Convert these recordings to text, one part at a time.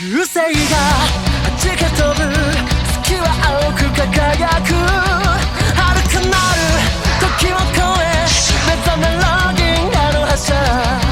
流星が弾け飛ぶ月は青く輝く遥かなる時を越え目覚めロギンあの覇者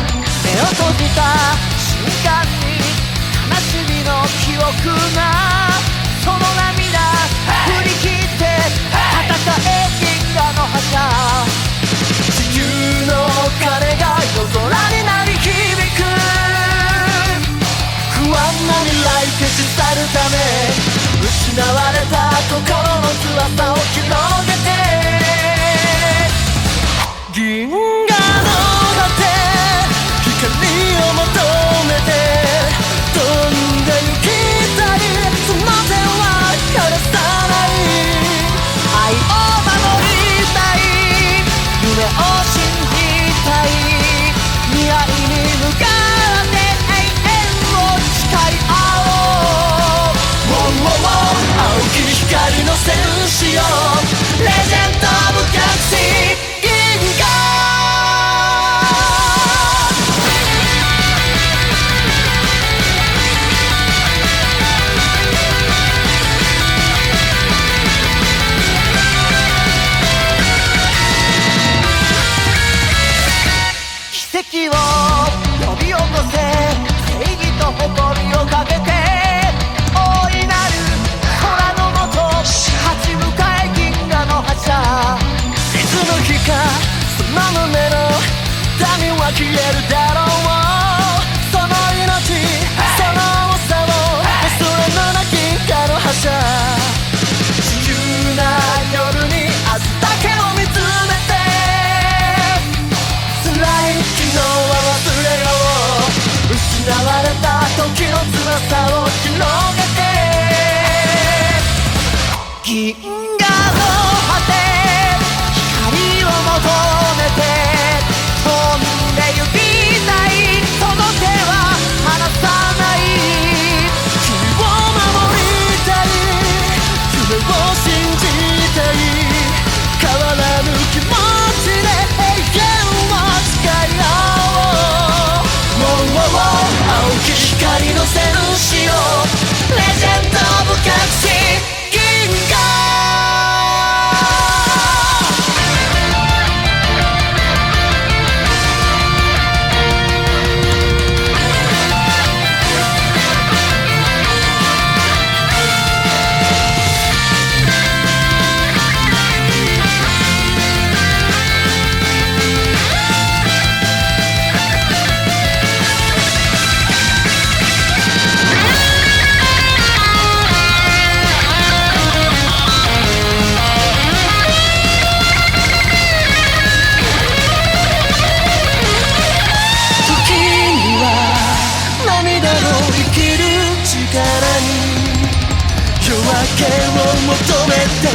戦しよう消えるだろう。その命、その重さを忘れのなきかの覇者。自由な夜に明日だけを見つめて辛い昨日は忘れよう。失われた時の辛さを広げてけを求めて